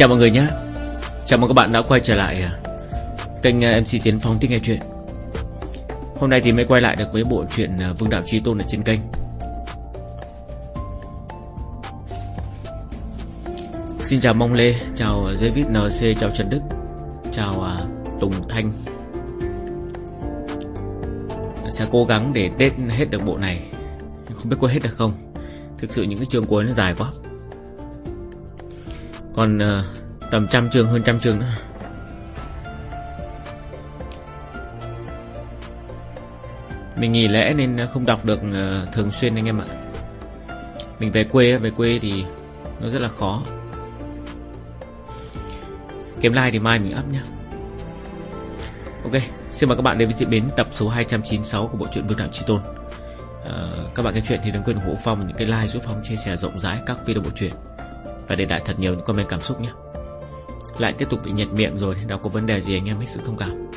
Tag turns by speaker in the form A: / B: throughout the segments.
A: Chào mọi người nhé. Chào mừng các bạn đã quay trở lại à, Kênh à, MC Tiến Phong Tiếng Nghe Chuyện. Hôm nay thì mới quay lại được với bộ truyện à, Vương Đạo Trí Tôn ở trên kênh. Xin chào Mong Lê, Chào David NC Chào Trần Đức, Chào Tùng Thanh. Sẽ cố gắng để tết hết được bộ này. Không biết có hết được không? Thực sự những cái chương cuối nó dài quá. Còn uh, tầm trăm chương hơn trăm chương nữa. Mình nghỉ lễ nên không đọc được uh, thường xuyên anh em ạ. Mình về quê Về quê thì nó rất là khó. Kiếm like thì mai mình up nhé Ok Xin mời các bạn đến với diễn biến tập số 296 Của bộ truyện Vương Đạo Chi Tôn. Uh, Các bạn nghe chuyện thì đừng quên ủng hộ Phong Những cái like giúp Phong chia sẻ rộng rãi các video bộ truyện. Và để lại thật nhiều những comment cảm xúc nhé. Lại tiếp tục bị nhật miệng rồi Đâu có vấn đề gì anh em hết sự thông cảm.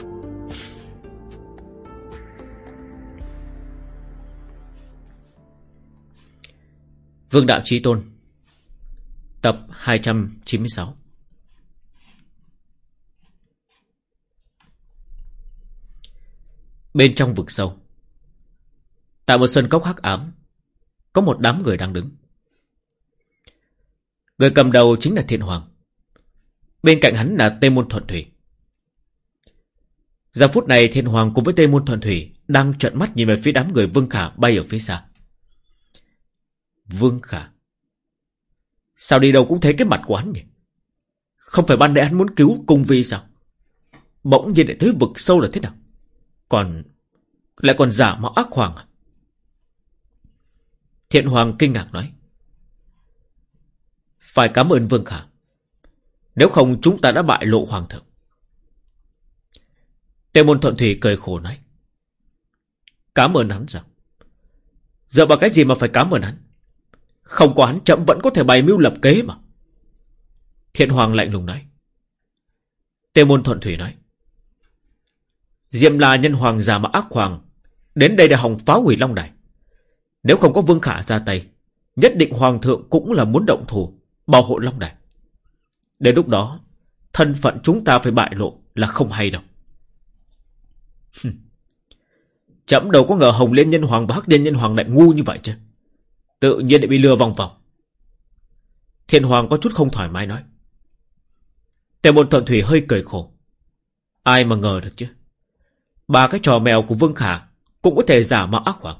A: Vương Đạo Trí Tôn, Tập 296 Bên trong vực sâu, Tại một sân cốc hắc ám, Có một đám người đang đứng. Người cầm đầu chính là Thiên Hoàng. Bên cạnh hắn là Tây Môn Thuận Thủy. Giờ phút này Thiên Hoàng cùng với Tây Môn Thuận Thủy Đang trợn mắt nhìn về phía đám người Vương Khả bay ở phía xa. Vương Khả? Sao đi đâu cũng thấy cái mặt của hắn nhỉ? Không phải ban nãy hắn muốn cứu cung vi sao? Bỗng nhiên lại tới vực sâu là thế nào? Còn... Lại còn giả mạo ác hoàng à? Thiện Hoàng kinh ngạc nói. Phải cảm ơn Vương Khả. Nếu không, chúng ta đã bại lộ hoàng thượng. Tề môn thuận thủy cười khổ nói. Cảm ơn hắn sao? Giờ bằng cái gì mà phải cảm ơn hắn? Không có hắn chậm vẫn có thể bày mưu lập kế mà. Thiện Hoàng lạnh lùng nói. Tề môn thuận thủy nói. Diệm là nhân hoàng già mà ác hoàng, Đến đây để hòng phá hủy Long Đài Nếu không có Vương Khả ra tay, Nhất định hoàng thượng cũng là muốn động thủ Bảo hộ Long Đài. Đến lúc đó, Thân phận chúng ta phải bại lộ là không hay đâu. Chậm đầu có ngờ Hồng Liên Nhân Hoàng và Hắc Liên Nhân Hoàng lại ngu như vậy chứ? Tự nhiên lại bị lừa vòng vòng. Thiên Hoàng có chút không thoải mái nói. Tề môn thuận thủy hơi cười khổ. Ai mà ngờ được chứ? Ba cái trò mèo của Vương Khả Cũng có thể giả mạo ác hoàng.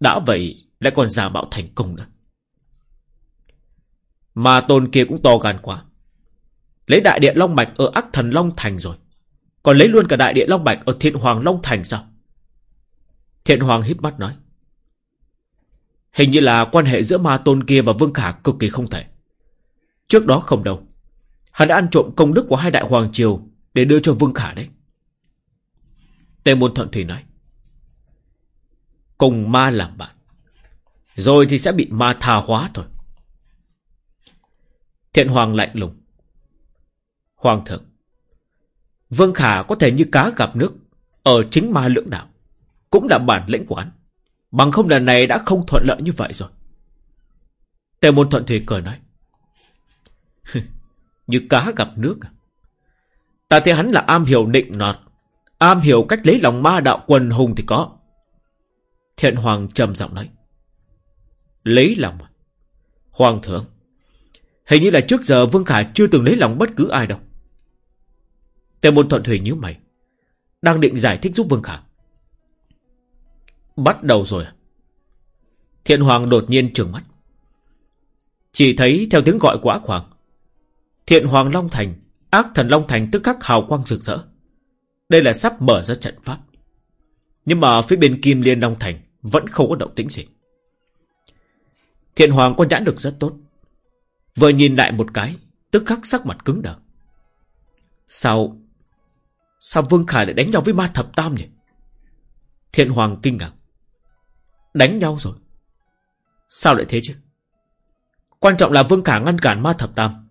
A: Đã vậy lại còn giả mạo thành công nữa. Mà tôn kia cũng to gan quá. Lấy đại điện Long Mạch ở ác thần Long Thành rồi. Còn lấy luôn cả đại điện Long Mạch ở thiện hoàng Long Thành sao? Thiện hoàng híp mắt nói. Hình như là quan hệ giữa ma tôn kia và Vương Khả cực kỳ không thể. Trước đó không đâu. Hắn đã ăn trộm công đức của hai đại hoàng triều Để đưa cho Vương Khả đấy. Tề môn thuận thủy nói. Cùng ma làm bạn. Rồi thì sẽ bị ma tha hóa thôi. Thiện hoàng lạnh lùng. Hoàng thượng. Vương Khả có thể như cá gặp nước. Ở chính ma lượng đạo. Cũng là bản lĩnh của. Bằng không lần này đã không thuận lợi như vậy rồi. Tề môn thuận thủy cười nói. như cá gặp nước à? Ta thấy hắn là am hiểu định nọt, Am hiểu cách lấy lòng ma đạo quần hùng thì có. Thiện Hoàng trầm giọng nói. Lấy lòng? À? Hoàng thượng. Hình như là trước giờ Vương Khả chưa từng lấy lòng bất cứ ai đâu. Tề môn thuận thủy nhíu mày. Đang định giải thích giúp Vương Khả. Bắt đầu rồi? Thiện Hoàng đột nhiên trừng mắt. Chỉ thấy theo tiếng gọi của ác hoàng. Thiện Hoàng Long Thành, ác thần Long Thành tức khắc hào quang rực rỡ. Đây là sắp mở ra trận pháp. Nhưng mà phía bên Kim Liên Long Thành vẫn không có động tĩnh gì. Thiện Hoàng có nhãn được rất tốt. Vừa nhìn lại một cái, tức khắc sắc mặt cứng đờ. Sao... Sao Vương Khải lại đánh nhau với ma thập tam nhỉ? Thiện Hoàng kinh ngạc. Đánh nhau rồi. Sao lại thế chứ? Quan trọng là Vương Khả ngăn cản ma thập tam.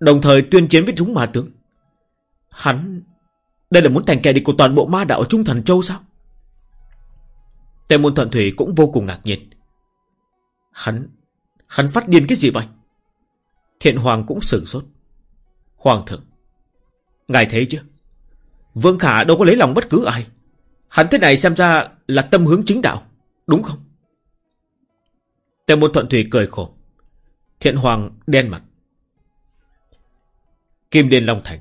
A: Đồng thời tuyên chiến với chúng ma tướng. Hắn đây là muốn thành kẻ địch của toàn bộ ma đạo ở Trung Thần Châu sao? Tề môn thuận thủy cũng vô cùng ngạc nhiên. Hắn, hắn phát điên cái gì vậy? Thiện Hoàng cũng sửng sốt. Hoàng thượng, Ngài thấy chứ? Vương Khả đâu có lấy lòng bất cứ ai. Hắn thế này xem ra là tâm hướng chính đạo, Đúng không? Tề môn thuận thủy cười khổ. Thiện Hoàng đen mặt. Kim Điên Long Thành.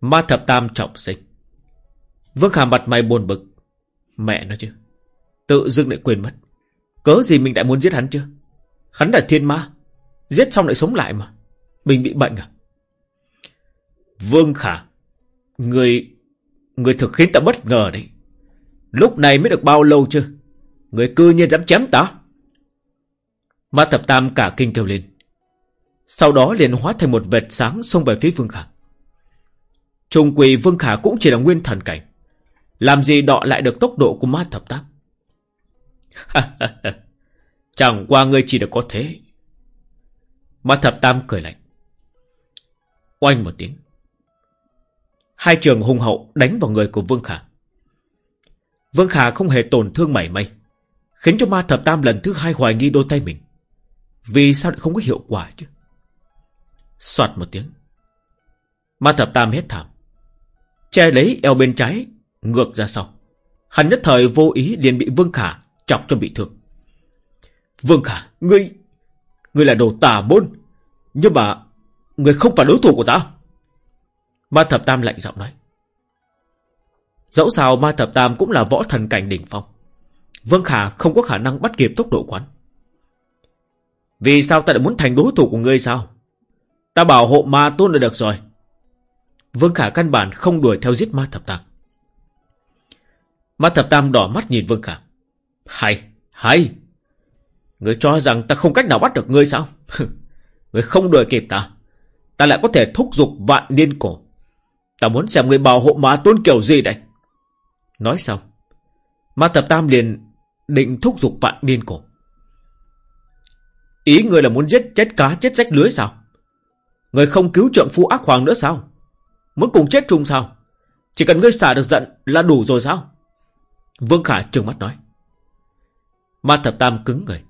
A: Ma thập tam trọng sinh. Vương Khả mặt mày buồn bực. Mẹ nó chứ, Tự dưng lại quên mất. Cớ gì mình đã muốn giết hắn chưa Hắn là thiên ma. Giết xong lại sống lại mà. Mình bị bệnh à? Vương Khả, Người Người thực khiến ta bất ngờ đấy. Lúc này mới được bao lâu chưa? Người cư nhiên dám chém ta. Ma thập tam cả kinh kêu lên. Sau đó liền hóa thành một vệt sáng Xông về phía Vương Khả. Trung quỳ Vương Khả cũng chỉ là nguyên thần cảnh. Làm gì đọ lại được tốc độ của ma thập tam? Chẳng qua ngươi chỉ được có thế. Ma thập tam cười lạnh. Oanh một tiếng. Hai trường hùng hậu đánh vào người của Vương Khả. Vương Khả không hề tổn thương mảy may, Khiến cho ma thập tam lần thứ hai hoài nghi đôi tay mình. Vì sao lại không có hiệu quả chứ? Xoạt một tiếng. Ma thập tam hết thảm. Che lấy eo bên trái, Ngược ra sau. Hắn nhất thời vô ý liền bị Vương Khả Chọc cho bị thương. Vương Khả, Ngươi Ngươi là đồ tà môn. Nhưng mà Ngươi không phải đối thủ của ta. Ma thập tam lạnh giọng nói. Dẫu sao ma thập tam cũng là võ thần cảnh đỉnh phong. Vương Khả không có khả năng bắt kịp tốc độ quán. Vì sao ta lại muốn thành đối thủ của ngươi sao? Ta bảo hộ ma tôn là được rồi. Vương Khả căn bản không đuổi theo giết ma thập tam. Ma thập tam đỏ mắt nhìn Vương Khả. Hay, hay người cho rằng ta không cách nào bắt được ngươi sao? Người không đuổi kịp ta. Ta lại có thể thúc giục vạn niên cổ. Ta muốn xem người bảo hộ ma tôn kiểu gì đây? Nói xong, Ma tập tam liền định thúc giục vạn niên cổ. Ý người là muốn giết chết cá, chết rách lưới sao? Người không cứu trượng phu ác hoàng nữa sao? Muốn cùng chết chung sao? Chỉ cần ngươi xả được giận là đủ rồi sao? Vương Khả trừng mắt nói. Ma thập tam cứng người.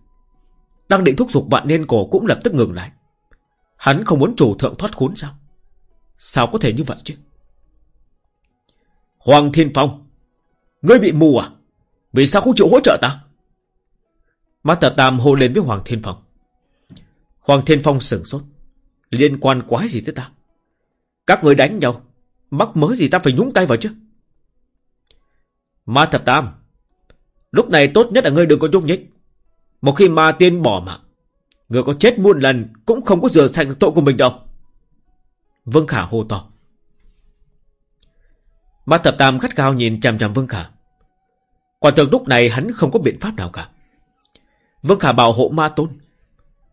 A: Đang định thúc giục vạn niên cổ cũng lập tức ngừng lại. Hắn không muốn chủ thượng thoát khốn sao? Sao có thể như vậy chứ? Hoàng Thiên Phong, Ngươi bị mù à? Vì sao không chịu hỗ trợ ta? Ma Tà Tam hô lên với Hoàng Thiên Phong. Hoàng Thiên Phong sửng sốt. Liên quan quái gì tới ta? Các người đánh nhau, Mắc mớ gì ta phải nhúng tay vào chứ? Ma Thập Tam, Lúc này tốt nhất là ngươi đừng có nhúc nhích. Một khi ma tiên bỏ mạng người có chết muôn lần Cũng không có rửa sạch tội của mình đâu Vương Khả hô to Ma Thập Tam khát khao nhìn chằm chằm Vương Khả. Quả thực lúc này hắn không có biện pháp nào cả. Vương Khả bảo hộ Ma Tôn.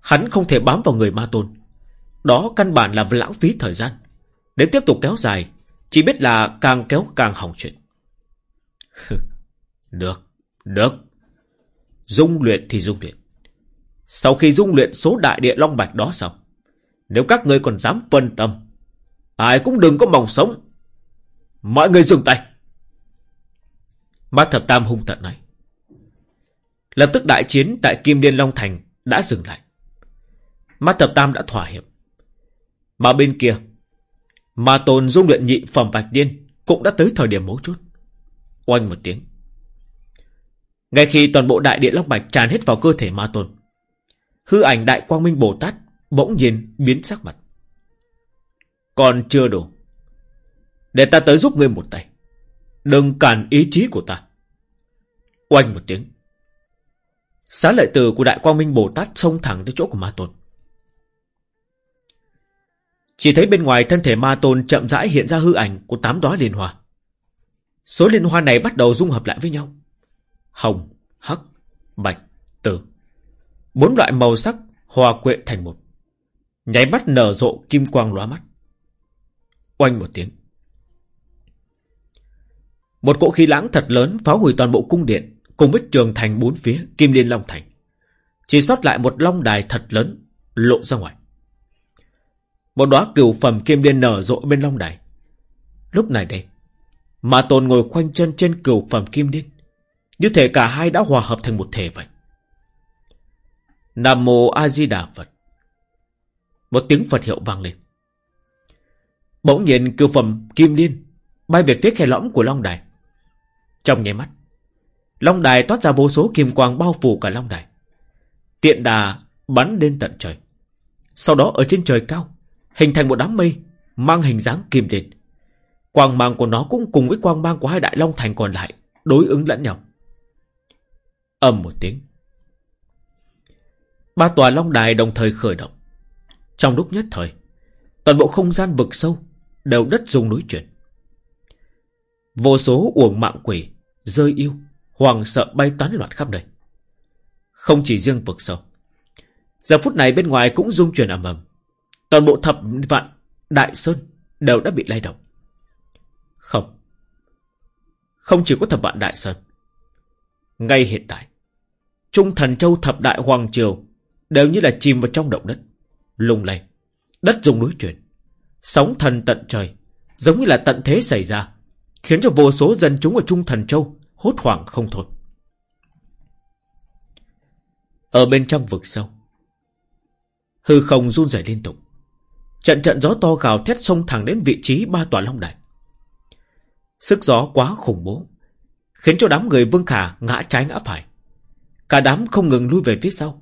A: Hắn không thể bám vào người Ma Tôn. Đó căn bản là lãng phí thời gian. Để tiếp tục kéo dài, chỉ biết là càng kéo càng hỏng chuyện. được, được. Dung luyện thì dung luyện. Sau khi dung luyện số đại địa long bạch đó xong, nếu các ngươi còn dám phân tâm, ai cũng đừng có mong sống Mọi người dừng tay. ma thập tam hung tận này Lập tức đại chiến tại Kim Liên Long Thành đã dừng lại. ma thập tam đã thỏa hiệp. Mà bên kia, mà tồn dung luyện nhị phẩm bạch điên cũng đã tới thời điểm mấu chốt. Oanh một tiếng. Ngay khi toàn bộ đại điện Long Bạch tràn hết vào cơ thể ma tôn, hư ảnh đại quang minh Bồ Tát bỗng nhiên biến sắc mặt. Còn chưa đủ. Để ta tới giúp ngươi một tay. Đừng cản ý chí của ta. Oanh một tiếng. Xá lợi từ của Đại Quang Minh Bồ Tát xông thẳng tới chỗ của Ma Tôn. Chỉ thấy bên ngoài thân thể Ma Tôn chậm rãi hiện ra hư ảnh của tám đóa liên hoa. Số liên hoa này bắt đầu dung hợp lại với nhau. Hồng, hắc, bạch, tử. Bốn loại màu sắc hòa quyện thành một. Nháy mắt nở rộ kim quang lóa mắt. Oanh một tiếng. Một cỗ khí lãng thật lớn phá hủy toàn bộ cung điện cùng với trường thành bốn phía Kim Liên Long Thành. Chỉ sót lại một long đài thật lớn lộ ra ngoài. Một đóa cửu phẩm Kim Liên nở rộ bên long đài. Lúc này đây, mà tồn ngồi khoanh chân trên cửu phẩm Kim Liên. Như thể cả hai đã hòa hợp thành một thể vậy. Nam Mô A Di Đà Phật. Một tiếng Phật hiệu vang lên. Bỗng nhiên cưu phẩm kim liên Bay về phía khe lõm của Long Đài Trong nháy mắt, Long Đài toát ra vô số kim quang bao phủ cả Long Đài Tiện đà bắn lên tận trời Sau đó ở trên trời cao, Hình thành một đám mây, Mang hình dáng kim liên Quang mang của nó cũng cùng với quang mang của hai đại Long Thành còn lại Đối ứng lẫn nhau Âm một tiếng. Ba tòa Long Đài đồng thời khởi động. Trong lúc nhất thời, Toàn bộ không gian vực sâu Đều đất rung núi chuyển. Vô số uổng mạng quỷ Rơi yêu Hoàng sợ bay tán loạn khắp nơi. Không chỉ riêng vực sâu, Giờ phút này bên ngoài cũng rung chuyển ầm ầm. Toàn bộ thập vạn Đại Sơn Đều đã bị lay động. Không Không chỉ có thập vạn Đại Sơn, Ngay hiện tại Trung thần châu thập đại Hoàng Triều Đều như là chìm vào trong động đất, Lung lay. Đất rung núi chuyển, Sóng thần tận trời, Giống như là tận thế xảy ra, Khiến cho vô số dân chúng ở Trung Thần Châu Hốt hoảng không thôi. Ở bên trong vực sâu, Hư không run rẩy liên tục. Trận trận gió to gào thét xông thẳng đến vị trí ba tòa long đài. Sức gió quá khủng bố, Khiến cho đám người Vương Khả ngã trái ngã phải. Cả đám không ngừng lui về phía sau.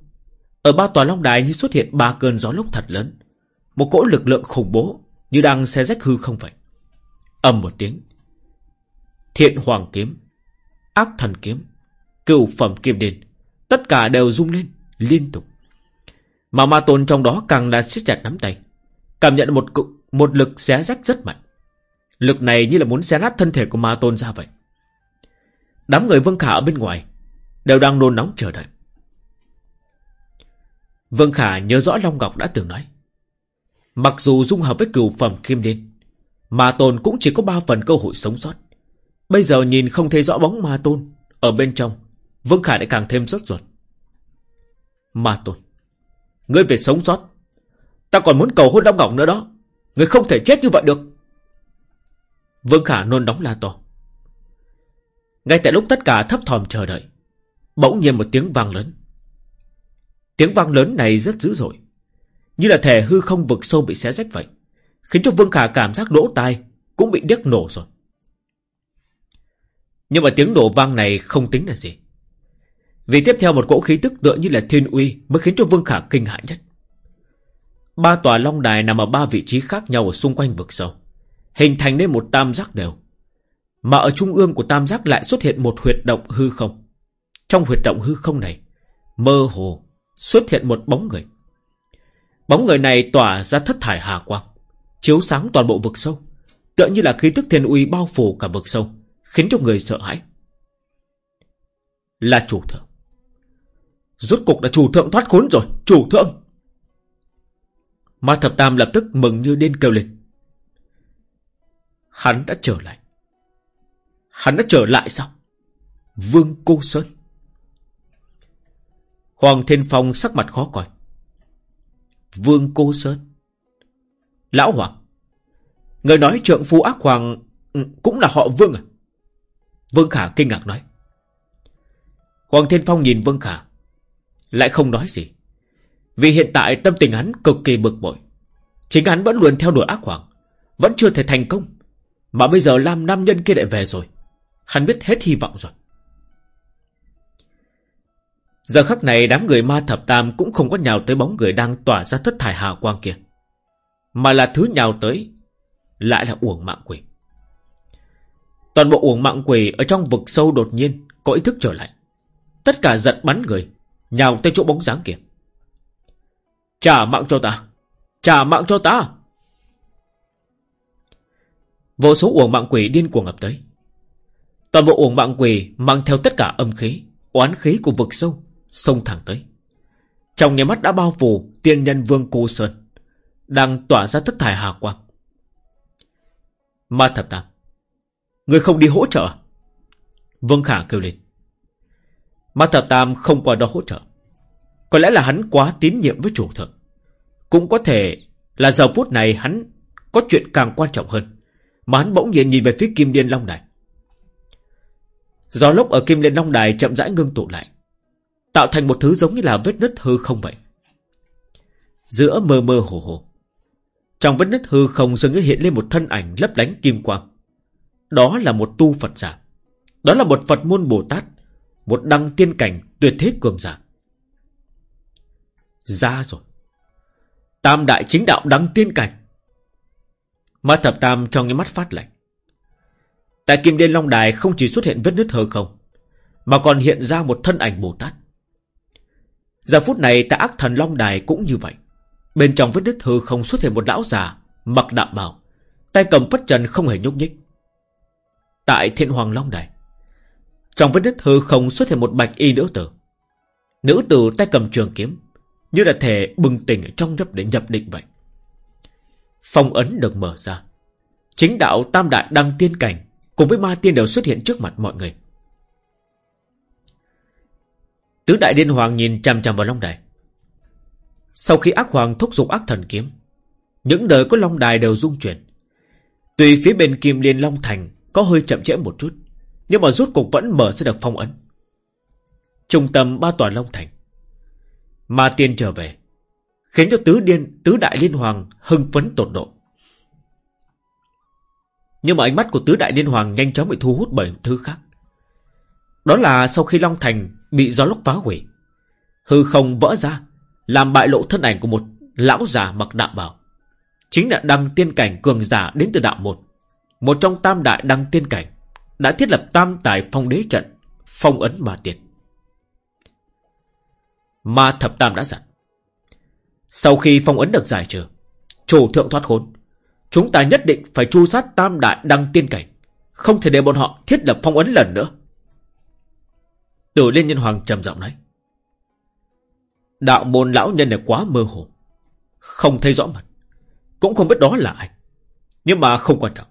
A: Ở ba tòa long đài như xuất hiện ba cơn gió lốc thật lớn. Một cỗ lực lượng khủng bố Như đang xe rách hư không vậy. Âm một tiếng. Thiện hoàng kiếm, Ác thần kiếm, Cửu phẩm kiếm đền, Tất cả đều rung lên liên tục. Mà ma tôn trong đó càng là siết chặt nắm tay, Cảm nhận một cự, một lực xé rách rất mạnh. Lực này như là muốn xé nát thân thể của ma tôn ra vậy. Đám người Vương Khả ở bên ngoài Đều đang nôn nóng chờ đợi. Vương Khả nhớ rõ Long Ngọc đã từng nói, Mặc dù dung hợp với cửu phẩm kim liên, Ma tôn cũng chỉ có ba phần cơ hội sống sót. Bây giờ nhìn không thấy rõ bóng ma tôn, Ở bên trong, Vương Khả lại càng thêm rất ruột. Ma tôn, Ngươi về sống sót, Ta còn muốn cầu hôn Long Ngọc nữa đó, Ngươi không thể chết như vậy được. Vương Khả nôn đóng la to. Ngay tại lúc tất cả thấp thòm chờ đợi Bỗng nhiên một tiếng vang lớn. Tiếng vang lớn này rất dữ dội. Như là thể hư không vực sâu bị xé rách vậy, Khiến cho Vương Khả cảm giác lỗ tai Cũng bị điếc nổ rồi. Nhưng mà tiếng nổ vang này không tính là gì. Vì tiếp theo một cỗ khí tức tựa như là thiên uy Mới khiến cho Vương Khả kinh hãi nhất. Ba tòa long đài nằm ở ba vị trí khác nhau ở xung quanh vực sâu, Hình thành nên một tam giác đều. Mà ở trung ương của tam giác lại xuất hiện một huyệt động hư không. Trong huyệt động hư không này, Mơ hồ xuất hiện một bóng người. Bóng người này tỏa ra thất thải hà quang, Chiếu sáng toàn bộ vực sâu, Tựa như là khí tức thiên uy bao phủ cả vực sâu, Khiến cho người sợ hãi. Là chủ thượng. Rốt cục là chủ thượng thoát khốn rồi, Chủ thượng. Ma thập tam lập tức mừng như điên kêu lên. Hắn đã trở lại. Hắn đã trở lại sao? Vương Cô Sơn. Hoàng Thiên Phong sắc mặt khó coi. Vương Cô Sơn. Lão Hoàng. Người nói trượng phu ác hoàng ừ, Cũng là họ Vương à? Vương Khả kinh ngạc nói. Hoàng Thiên Phong nhìn Vương Khả, Lại không nói gì. Vì hiện tại tâm tình hắn cực kỳ bực bội. Chính hắn vẫn luôn theo đuổi ác hoàng, Vẫn chưa thể thành công. Mà bây giờ Lam Nam Nhân kia lại về rồi. Hắn biết hết hy vọng rồi. Giờ khắc này đám người ma thập tam Cũng không có nhào tới bóng người đang tỏa ra thất thải hào quang kia, Mà là thứ nhào tới, Lại là uổng mạng quỷ. Toàn bộ uổng mạng quỷ Ở trong vực sâu đột nhiên Có ý thức trở lại. Tất cả giật bắn người, Nhào tới chỗ bóng dáng kia. Trả mạng cho ta, Trả mạng cho ta. Vô số uổng mạng quỷ điên cuồng ập tới. Toàn bộ uổng mạng quỷ Mang theo tất cả âm khí, Oán khí của vực sâu. Xông thẳng tới. Trong nhà mắt đã bao phủ Tiên nhân vương cô Sơn, Đang tỏa ra thất thải hà quang. Ma thập tam, Người không đi hỗ trợ? Vương Khả kêu lên. Ma thập tam không qua đó hỗ trợ. Có lẽ là hắn quá tín nhiệm với chủ thượng. Cũng có thể là giờ phút này hắn Có chuyện càng quan trọng hơn, Mà hắn bỗng nhiên nhìn về phía Kim Liên Long Đài. Gió lốc ở Kim Liên Long Đài chậm rãi ngưng tụ lại. Tạo thành một thứ giống như là vết nứt hư không vậy Giữa mơ mơ hồ hồ Trong vết nứt hư không dường như hiện lên một thân ảnh lấp lánh kim quang. Đó là một tu Phật giả. Đó là một Phật môn Bồ Tát. Một đăng tiên cảnh tuyệt thế cường giả. Ra rồi. Tam đại chính đạo đăng tiên cảnh. Ma thập tam trong những mắt phát lạnh. Tại Kim Đen Long Đài không chỉ xuất hiện vết nứt hư không, mà còn hiện ra một thân ảnh Bồ Tát. Giờ phút này tại ác thần Long Đài cũng như vậy. Bên trong vết đứt hư không xuất hiện một lão già, mặc đạm bào, tay cầm phất trần không hề nhúc nhích. Tại Thiện Hoàng Long Đài, trong vết đứt hư không xuất hiện một bạch y nữ tử. Nữ tử tay cầm trường kiếm, như là thể bừng tỉnh trong nhập định nhập định vậy. Phong ấn được mở ra. Chính đạo tam đại đăng tiên cảnh cùng với ma tiên đều xuất hiện trước mặt mọi người. Tứ đại điên hoàng nhìn chằm chằm vào long đài. Sau khi ác hoàng thúc giục ác thần kiếm, những đời có long đài đều rung chuyển. Tuy phía bên kim liên long thành có hơi chậm trễ một chút, nhưng mà rút cục vẫn mở ra được phong ấn. Trung tâm ba tòa long thành. Ma tiên trở về, khiến cho tứ điên tứ đại liên hoàng hưng phấn tột độ. Nhưng mà ánh mắt của tứ đại liên hoàng nhanh chóng bị thu hút bởi thứ khác. Đó là sau khi Long Thành bị gió lốc phá hủy. Hư không vỡ ra, làm bại lộ thân ảnh của một lão già mặc đạo bào. Chính là đăng tiên cảnh cường giả đến từ đạo một. Một trong tam đại đăng tiên cảnh, đã thiết lập tam tài phong đế trận, phong ấn ma tiệt Ma thập tam đã dặn. Sau khi phong ấn được giải trừ, chủ thượng thoát khốn, chúng ta nhất định phải tru sát tam đại đăng tiên cảnh, không thể để bọn họ thiết lập phong ấn lần nữa. Tử Liên Nhân Hoàng trầm giọng nói. Đạo môn lão nhân này quá mơ hồ. Không thấy rõ mặt. Cũng không biết đó là ai. Nhưng mà không quan trọng.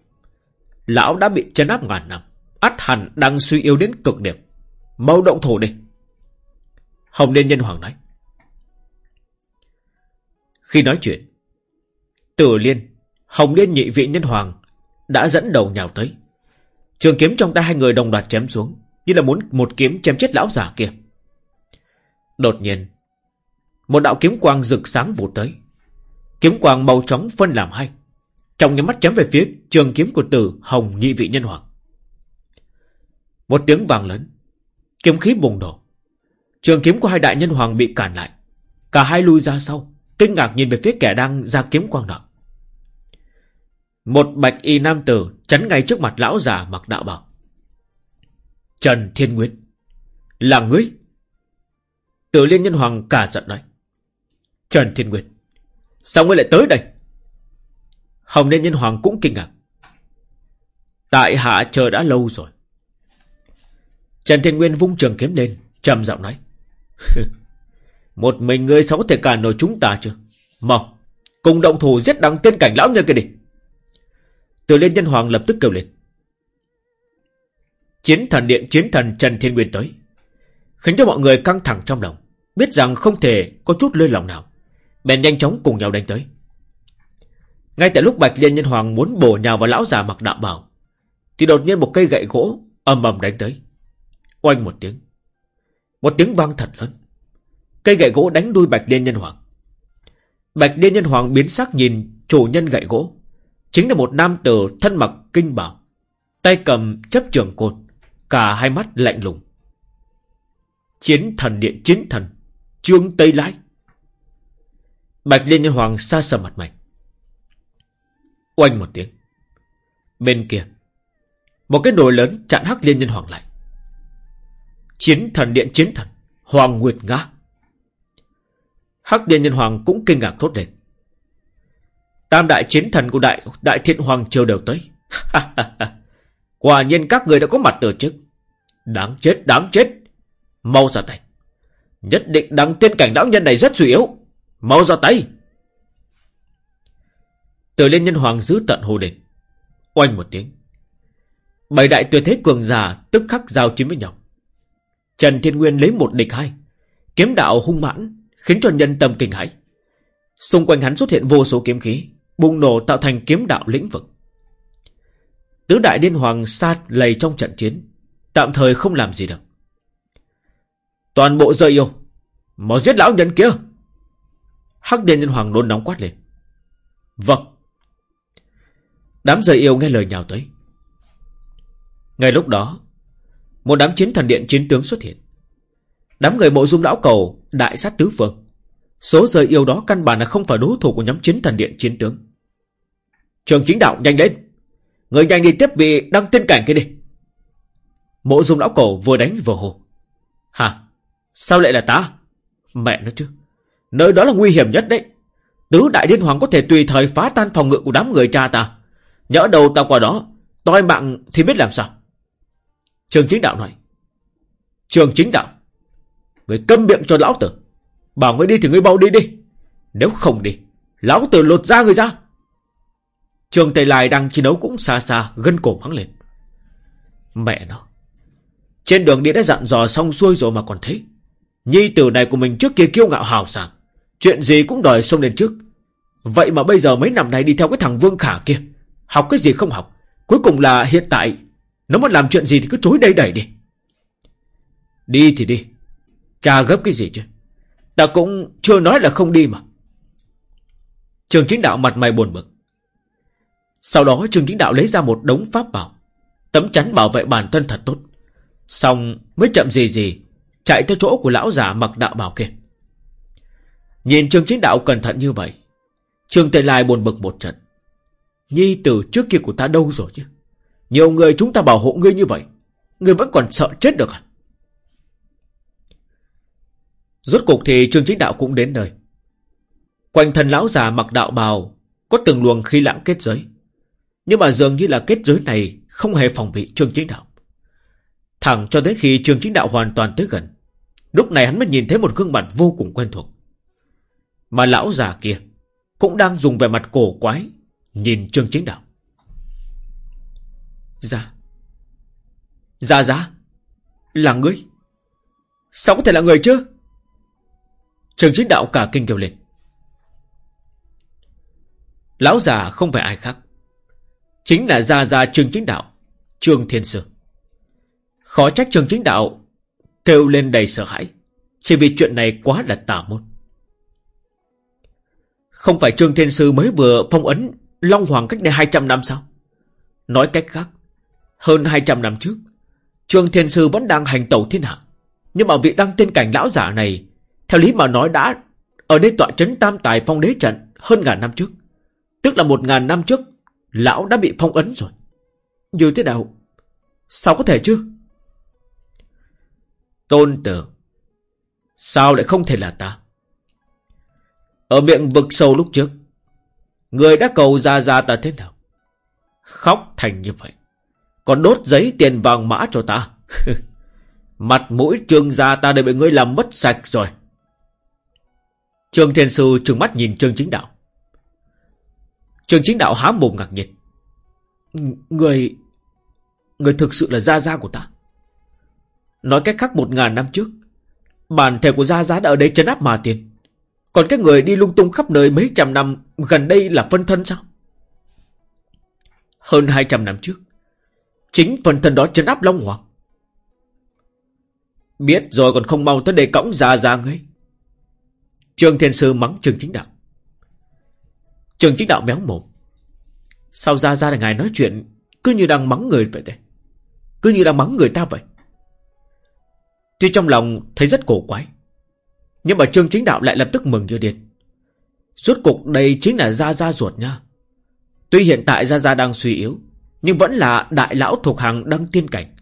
A: Lão đã bị chân áp ngàn năm. ắt hẳn đang suy yếu đến cực điểm. Mau động thổ đi. Hồng Liên Nhân Hoàng nói. Khi nói chuyện, Tử Liên, Hồng Liên nhị vị Nhân Hoàng đã dẫn đầu nhào tới. Trường kiếm trong tay hai người đồng loạt chém xuống. Như là muốn một kiếm chém chết lão giả kia. Đột nhiên, Một đạo kiếm quang rực sáng vụt tới. Kiếm quang màu trắng phân làm hai. Trong những mắt chém về phía trường kiếm của tử Hồng nhị vị nhân hoàng. Một tiếng vàng lớn, Kiếm khí bùng nổ. Trường kiếm của hai đại nhân hoàng bị cản lại. Cả hai lui ra sau, Kinh ngạc nhìn về phía kẻ đang ra kiếm quang nọ. Một bạch y nam tử Chắn ngay trước mặt lão già mặc đạo bảo. Trần Thiên Nguyên Là ngươi? Tử Liên Nhân Hoàng cả giận nói. Trần Thiên Nguyên Sao ngươi lại tới đây? Hồng Liên Nhân Hoàng cũng kinh ngạc. Tại hạ chờ đã lâu rồi. Trần Thiên Nguyên vung trường kiếm lên, trầm giọng nói. Một mình ngươi sao có thể cản nổi chúng ta chưa Mau, Cùng động thủ giết đằng tên cảnh lão nhân kia đi. Tử Liên Nhân Hoàng lập tức kêu lên. Chiến thần điện chiến thần Trần Thiên Nguyên tới. Khiến cho mọi người căng thẳng trong lòng, Biết rằng không thể có chút lơi lòng nào. Bèn nhanh chóng cùng nhau đánh tới. Ngay tại lúc Bạch Liên Nhân Hoàng Muốn bổ nhào vào lão già mặc đạo bào Thì đột nhiên một cây gậy gỗ ầm ầm đánh tới. Oanh một tiếng. Một tiếng vang thật lớn. Cây gậy gỗ đánh đuôi Bạch Liên Nhân Hoàng. Bạch Liên Nhân Hoàng biến sắc nhìn Chủ nhân gậy gỗ, Chính là một nam tử thân mặc kinh bảo, Tay cầm chấp trường côn. Cả hai mắt lạnh lùng. Chiến thần điện, chiến thần. Trương Tây Lái. Bạch Liên Nhân Hoàng xa sầm mặt mày. Oanh một tiếng. Bên kia. Một cái nồi lớn chặn hắc Liên Nhân Hoàng lại. Chiến thần điện, chiến thần. Hoàng Nguyệt Nga. Hắc Liên Nhân Hoàng cũng kinh ngạc thốt lên. Tam đại chiến thần của đại đại thiện hoàng triều đều tới. Quả nhiên các người đã có mặt từ trước. Đáng chết, đáng chết. Mau ra tay. Nhất định đăng tiên cảnh lão nhân này rất suy yếu. Mau ra tay. Từ lên nhân hoàng giữ tận hồ đền. Oanh một tiếng. Bảy đại tuyệt thế cường giả tức khắc giao chiến với nhau. Trần Thiên Nguyên lấy một địch hai. Kiếm đạo hung mãn khiến cho nhân tâm kinh hãi. Xung quanh hắn xuất hiện vô số kiếm khí, bùng nổ tạo thành kiếm đạo lĩnh vực. Tứ đại điên hoàng sát lầy trong trận chiến. Tạm thời không làm gì được. Toàn bộ rơi yêu. Mau giết lão nhân kia. Hắc điên nhân hoàng nôn nóng quát lên. Vâng. Đám rơi yêu nghe lời nhào tới. Ngay lúc đó, Một đám chiến thần điện chiến tướng xuất hiện. Đám người mộ dung lão cầu, Đại sát tứ phương. Số rơi yêu đó căn bản là không phải đối thủ của nhóm chiến thần điện chiến tướng. Trường chính đạo, nhanh lên! Người nhanh đi tiếp vị đăng tiên cảnh kia đi. Mộ dung lão cổ vừa đánh vừa hồ Hả? Sao lại là ta? Mẹ nó chứ. Nơi đó là nguy hiểm nhất đấy. Tứ đại điên hoàng có thể tùy thời phá tan phòng ngự của đám người cha ta. Nhỡ đầu ta qua đó, Toi mạng thì biết làm sao? Trường chính đạo nói. Trường chính đạo, Người câm miệng cho lão tử. Bảo người đi thì người mau đi đi. Nếu không đi, Lão tử lột ra người ra. Trường Tây Lai đang chiến đấu cũng xa xa, Gân cổ mắng lên. Mẹ nó. Trên đường đi đã dặn dò xong xuôi rồi mà còn thế. Nhi tử này của mình trước kia kiêu ngạo hào sảng, Chuyện gì cũng đòi xông lên trước. Vậy mà bây giờ mấy năm nay đi theo cái thằng Vương Khả kia, Học cái gì không học, Cuối cùng là hiện tại, Nó muốn làm chuyện gì thì cứ chối đây đẩy đi. Đi thì đi. Cha gấp cái gì chứ? Ta cũng chưa nói là không đi mà. Trường chính đạo mặt mày buồn bực. Sau đó trường chính đạo lấy ra một đống pháp bảo, Tấm chắn bảo vệ bản thân thật tốt. Xong, mới chậm gì gì, Chạy tới chỗ của lão già mặc đạo bảo kia. Nhìn trường chính đạo cẩn thận như vậy Trường Tề Lai buồn bực một trận. Nhi tử trước kia của ta đâu rồi chứ? Nhiều người chúng ta bảo hộ ngươi như vậy, Ngươi vẫn còn sợ chết được à? Rốt cục thì trường chính đạo cũng đến nơi. Quanh thân lão già mặc đạo bào, Có từng luồng khí lãng kết giới. Nhưng mà dường như là kết giới này Không hề phòng bị trương chính đạo. Thẳng cho đến khi trương chính đạo hoàn toàn tới gần, Lúc này hắn mới nhìn thấy một gương mặt vô cùng quen thuộc. Mà lão già kia Cũng đang dùng vẻ mặt cổ quái Nhìn Trương Chính Đạo. Dạ. Dạ dạ. Là ngươi. Sao có thể là người chứ? Trương Chính Đạo cả kinh kêu lên. Lão già không phải ai khác Chính là Gia Gia Trương Chính Đạo Trương Thiên Sư Khó trách Trương Chính Đạo Kêu lên đầy sợ hãi Chỉ vì chuyện này quá là tà môn Không phải Trương Thiên Sư mới vừa phong ấn Long Hoàng cách đây 200 năm sao? Nói cách khác, hơn 200 năm trước, Trương Thiên Sư vẫn đang hành tẩu thiên hạ. Nhưng mà vị đăng tiên cảnh lão giả này, theo lý mà nói đã ở đây tọa trấn tam tài phong đế trận hơn ngàn năm trước. Tức là một ngàn năm trước, lão đã bị phong ấn rồi. Như thế nào? Sao có thể chứ? Tôn tử, sao lại không thể là ta? Ở miệng vực sâu lúc trước, Người đã cầu ra ra ta thế nào? Khóc thành như vậy. Còn đốt giấy tiền vàng mã cho ta. Mặt mũi trương gia ta đều bị ngươi làm mất sạch rồi. Trương Thiên Sư trừng mắt nhìn Trương Chính Đạo trường Chính Đạo há mồm ngạc nhiên. Người... Người thực sự là gia gia của ta. Nói cách khác một ngàn năm trước, bản thể của gia gia đã ở đây chấn áp mà tiền. Còn các người đi lung tung khắp nơi mấy trăm năm Gần đây là phân thân sao Hơn hai trăm năm trước Chính phân thân đó chấn áp Long Hoàng Biết rồi còn không mau tới đây cõng gia gia ngươi Trương Thiên Sư mắng trường Chính Đạo Trương Chính Đạo méo mồm Sao ra ra là ngài nói chuyện Cứ như đang mắng người vậy thế Cứ như đang mắng người ta vậy Tuy trong lòng thấy rất cổ quái nhưng mà Trương Chính Đạo lại lập tức mừng như điên. Suốt cục đây chính là Gia Gia ruột nha. Tuy hiện tại Gia Gia đang suy yếu, nhưng vẫn là đại lão thuộc hàng đăng tiên cảnh.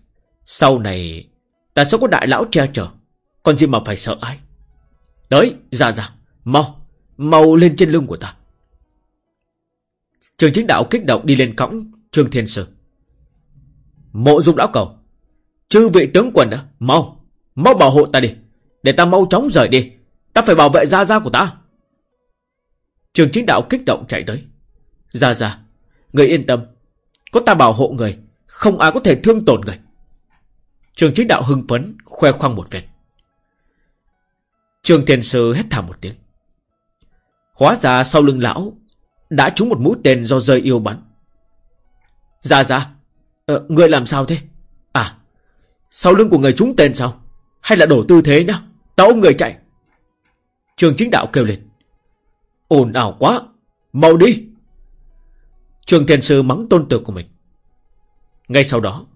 A: Sau này, ta sẽ có đại lão che chở. Còn gì mà phải sợ ai? Tới, Gia Gia, mau, mau lên trên lưng của ta. Trường chính đạo kích động đi lên cõng Trương Thiên Sư. Mộ dung lão cầu. Chư vị tướng quân đó, mau, mau bảo hộ ta đi. Để ta mau chóng rời đi Ta phải bảo vệ Gia Gia của ta Trường chính đạo kích động chạy tới Gia Gia Người yên tâm Có ta bảo hộ người Không ai có thể thương tổn người Trường chính đạo hưng phấn Khoe khoang một phen Trường Thiên sư hét thảm một tiếng Hóa ra sau lưng lão đã trúng một mũi tên do rơi yêu bắn Dạ dạ ờ, Người làm sao thế À Sau lưng của người trúng tên sao Hay là đổ tư thế nhá Tao ôm người chạy. Trường chính đạo kêu lên. ồn ào quá. Mau đi. Trường Thiên Sư mắng tôn tử của mình. Ngay sau đó,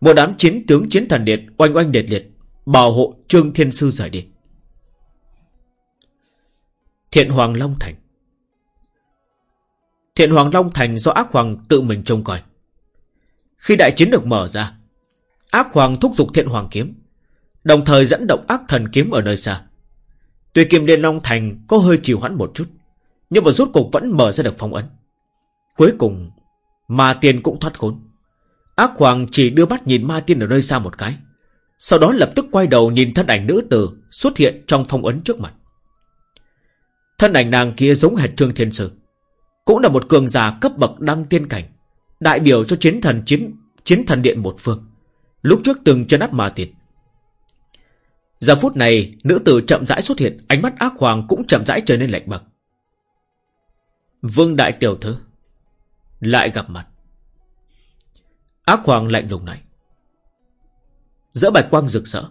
A: một đám chiến tướng chiến thần điện oanh oanh liệt liệt bảo hộ Trương Thiên Sư rời đi. Thiện Hoàng Long Thành Thiện Hoàng Long Thành do ác hoàng tự mình trông coi. Khi đại chiến được mở ra, ác hoàng thúc giục thiện hoàng kiếm, đồng thời dẫn động ác thần kiếm ở nơi xa. Tuy kim liên Long Thành có hơi trì hoãn một chút, nhưng mà rốt cục vẫn mở ra được phong ấn. Cuối cùng, ma tiên cũng thoát khốn. Ác hoàng chỉ đưa mắt nhìn ma tiên ở nơi xa một cái. Sau đó lập tức quay đầu nhìn thân ảnh nữ tử xuất hiện trong phong ấn trước mặt. Thân ảnh nàng kia giống hệt Trương Thiên Sư. Cũng là một cường giả cấp bậc đăng tiên cảnh. Đại biểu cho chiến thần chiến chiến thần điện một phương. Lúc trước từng chân áp mà tiệt Giờ phút này, nữ tử chậm rãi xuất hiện, ánh mắt ác hoàng cũng chậm rãi trở nên lạnh bậc. Vương đại tiểu thư lại gặp mặt. Ác hoàng lạnh lùng này. Giữa bạch quang rực rỡ.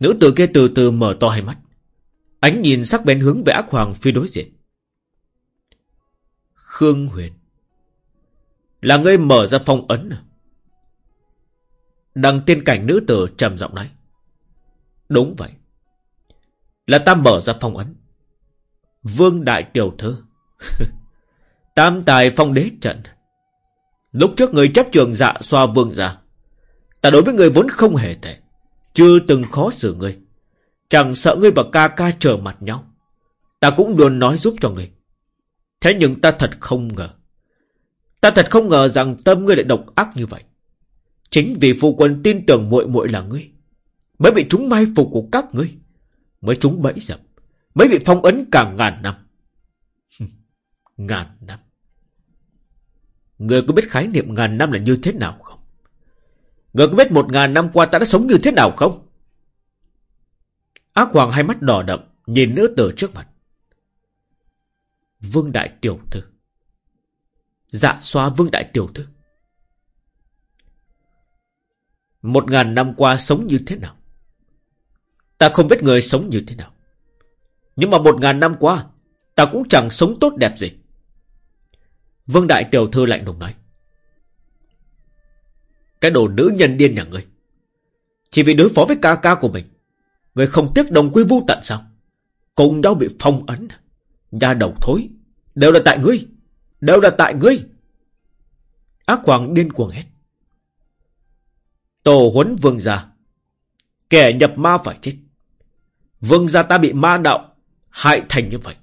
A: Nữ tử kia từ từ mở to hai mắt. Ánh nhìn sắc bén hướng về ác hoàng phi đối diện. Khương Huyền. Là ngươi mở ra phong ấn à? Đằng tiên cảnh nữ tử trầm giọng nói. Đúng vậy. Là ta mở ra phong ấn. Vương đại tiểu thư. Tam tài phong đế trận. Lúc trước người chấp trường dạ xoa vương ra. Ta đối với người vốn không hề tệ. Chưa từng khó xử người. Chẳng sợ ngươi và ca ca trở mặt nhau. Ta cũng luôn nói giúp cho người. Thế nhưng ta thật không ngờ. Ta thật không ngờ rằng tâm ngươi lại độc ác như vậy. Chính vì phụ quân tin tưởng muội muội là ngươi. Mới bị chúng mai phục của các ngươi. Mới chúng bẫy dập. Mới bị phong ấn cả ngàn năm. ngàn năm. Người có biết khái niệm ngàn năm là như thế nào không? Người có biết một ngàn năm qua ta đã sống như thế nào không? Ác hoàng hai mắt đỏ đậm, nhìn nữ tử trước mặt. Vương Đại Tiểu Thư. Dạ xóa Vương Đại Tiểu Thư. Một ngàn năm qua sống như thế nào? Ta không biết người sống như thế nào. Nhưng mà một ngàn năm qua, ta cũng chẳng sống tốt đẹp gì. Vương Đại Tiểu Thư lạnh lùng nói. Cái đồ nữ nhân điên nhà ngươi. Chỉ vì đối phó với ca ca của mình. Người không tiếc đồng quy vu tận sao? Cùng nhau bị phong ấn. À? Nhà đầu thối. Đều là tại ngươi. Đều là tại ngươi. Ác hoàng điên cuồng hết. Tổ huấn vương gia. Kẻ nhập ma phải chết. Vương gia ta bị ma đạo. Hại thành như vậy.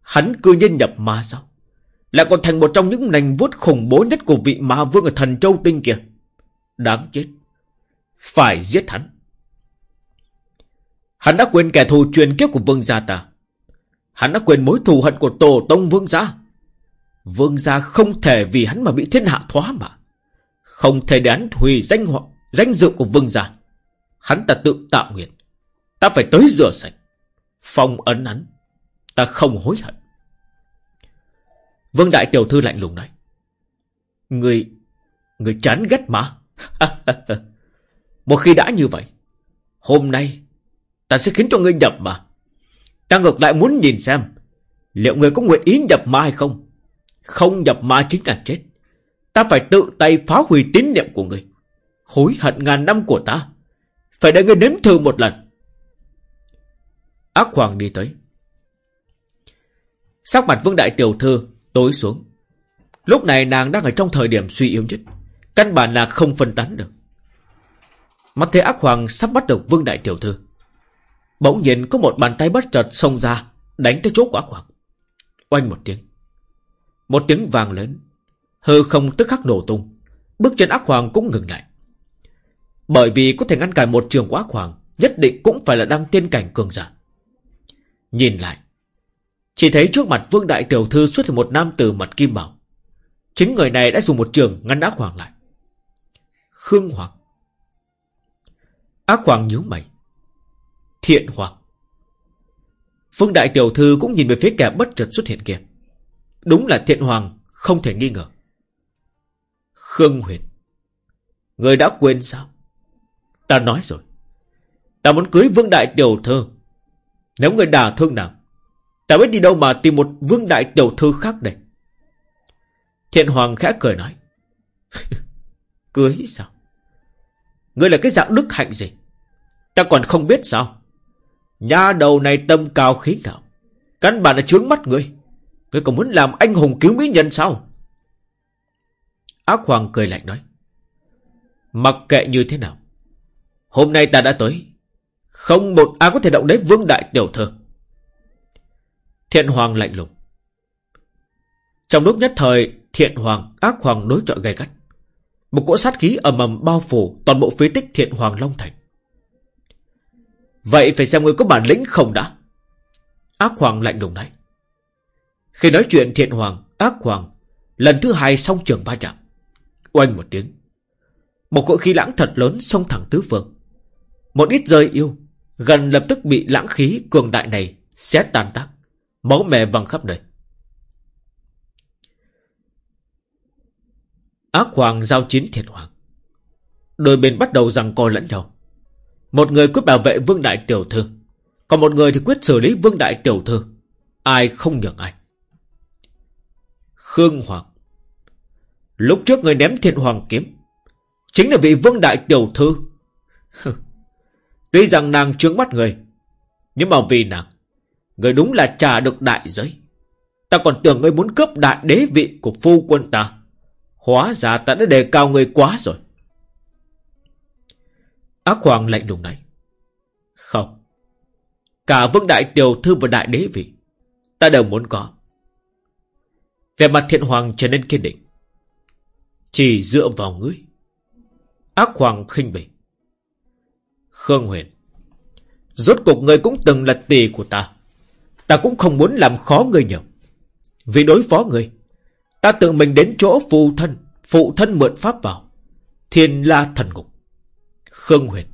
A: Hắn cư nhiên nhập ma sao? Lại còn thành một trong những nành vuốt khủng bố nhất của vị ma vương ở thần châu tinh kia. Đáng chết. Phải giết hắn. Hắn đã quên kẻ thù truyền kiếp của vương gia ta. Hắn đã quên mối thù hận của tổ tông vương gia. Vương gia không thể vì hắn mà bị thiên hạ thoá mà. Không thể để hắn hủy danh họ, danh dự của vương gia. Hắn ta tự tạo nguyện. Ta phải tới rửa sạch. Phong ấn hắn. Ta không hối hận. Vương đại tiểu thư lạnh lùng nói. Người, người chán ghét mà. Một khi đã như vậy, hôm nay ta sẽ khiến cho ngươi nhập mà. Ta ngược lại muốn nhìn xem, liệu người có nguyện ý nhập ma hay không? Không nhập ma chính là chết. Ta phải tự tay phá hủy tín niệm của người Hối hận ngàn năm của ta. Phải để người nếm thử một lần. Ác hoàng đi tới. Sắc mặt vương đại tiểu thư tối xuống. Lúc này nàng đang ở trong thời điểm suy yếu nhất. Căn bản là không phân tán được. Mắt thấy ác hoàng sắp bắt được vương đại tiểu thư. Bỗng nhiên có một bàn tay bất chợt xông ra, đánh tới chỗ của ác hoàng. Oanh một tiếng. Một tiếng vàng lớn. Hư không tức khắc nổ tung. Bước chân ác hoàng cũng ngừng lại. Bởi vì có thể ngăn cản một trường của ác hoàng, nhất định cũng phải là đang tiên cảnh cường giả. Nhìn lại, chỉ thấy trước mặt vương đại tiểu thư xuất hiện một nam tử mặt kim bảo. Chính người này đã dùng một trường ngăn ác hoàng lại. Khương Hoàng. Ác hoàng nhíu mày. Thiện Hoàng. Phương Đại Tiểu Thư cũng nhìn về phía kẻ bất chợt xuất hiện kia. Đúng là Thiện Hoàng, không thể nghi ngờ. Khương Huyền. Người đã quên sao? Ta nói rồi. Ta muốn cưới Vương Đại Tiểu Thư. Nếu người đả thương nàng, ta biết đi đâu mà tìm một Vương Đại Tiểu Thư khác đây. Thiện Hoàng khẽ cười nói. Cưới sao? Ngươi là cái dạng đức hạnh gì? Ta còn không biết sao? Nhà đầu này tâm cao khí ngạo. Căn bản là trướng mắt ngươi. Ngươi còn muốn làm anh hùng cứu mỹ nhân sao? Ác Hoàng cười lạnh nói. Mặc kệ như thế nào. Hôm nay ta đã tới. Không một ai có thể động đến vương đại tiểu thư. Thiện Hoàng lạnh lùng. Trong lúc nhất thời, Thiện Hoàng, Ác Hoàng đối chọi gay gắt. Một cỗ sát khí ầm ầm bao phủ toàn bộ phế tích Thiện Hoàng Long Thành. Vậy phải xem người có bản lĩnh không đã. Ác Hoàng lạnh lùng nói. Khi nói chuyện Thiện Hoàng, Ác Hoàng, lần thứ hai song trường va chạm. Oanh một tiếng. Một cỗ khí lãng thật lớn xông thẳng tứ phương. Một ít rơi yêu, gần lập tức bị lãng khí cường đại này xé tan tác. Máu mè văng khắp nơi. Ác Hoàng giao chiến thiện hoàng. Đôi bên bắt đầu rằng co lẫn nhau. Một người quyết bảo vệ Vương Đại Tiểu Thư. Còn một người thì quyết xử lý Vương Đại Tiểu Thư. Ai không nhường ai. Khương Hoàng. Lúc trước người ném thiên hoàng kiếm. Chính là vị Vương Đại Tiểu Thư. Tuy rằng nàng trướng mắt người. Nhưng mà vì nàng. Người đúng là trả được đại giới. Ta còn tưởng người muốn cướp đại đế vị của phu quân ta. Hóa ra ta đã đề cao người quá rồi. Ác Hoàng lạnh lùng nói. Không. Cả vương đại tiểu thư và đại đế vị. Ta đều muốn có. Về mặt thiện hoàng trở nên kiên định. Chỉ dựa vào ngươi. Ác Hoàng khinh bỉ. Khương Huyền. Rốt cục ngươi cũng từng là tỷ của ta. Ta cũng không muốn làm khó ngươi nhiều. Vì đối phó ngươi, Ta tự mình đến chỗ phụ thân. Phụ thân mượn pháp vào. Thiên la thần ngục. Khương Huyền.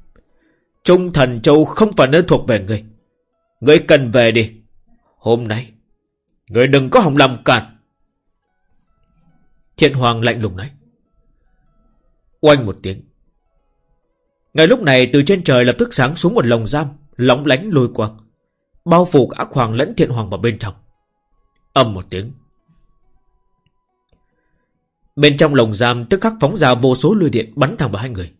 A: Trung thần châu không phải nơi thuộc về ngươi. Ngươi cần về đi. Hôm nay. Ngươi đừng có hòng làm cản. Thiện Hoàng lạnh lùng nói. Oanh một tiếng. Ngay lúc này từ trên trời lập tức sáng xuống một lồng giam, lóng lánh lôi quang. Bao phủ ác hoàng lẫn thiện hoàng vào bên trong. Âm một tiếng. Bên trong lồng giam tức khắc phóng ra vô số lôi điện bắn thẳng vào hai người.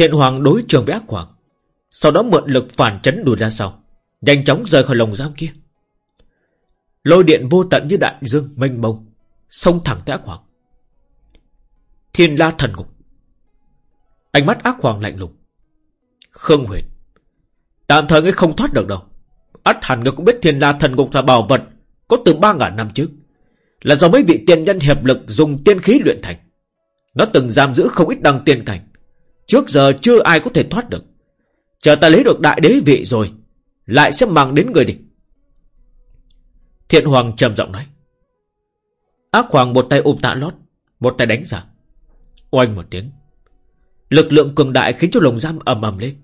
A: Thiện hoàng đối trường với ác hoàng. Sau đó mượn lực phản chấn đùi ra sau. Nhanh chóng rời khỏi lồng giam kia. Lôi điện vô tận như đại dương mênh mông. Xông thẳng tới ác hoàng. Thiên la thần ngục. Ánh mắt ác hoàng lạnh lùng. Khương Huyền. Tạm thời ngươi không thoát được đâu. Át hẳn ngươi cũng biết thiên la thần ngục là bảo vật có từ ba ngàn năm trước. Là do mấy vị tiên nhân hiệp lực dùng tiên khí luyện thành. Nó từng giam giữ không ít đăng tiên cảnh. Trước giờ chưa ai có thể thoát được. Chờ ta lấy được đại đế vị rồi. Lại sẽ mang đến người địch. Thiện Hoàng trầm giọng nói. Ác Hoàng một tay ôm tạ lót. Một tay đánh giả. Oanh một tiếng. Lực lượng cường đại khiến cho lồng giam ầm ầm lên.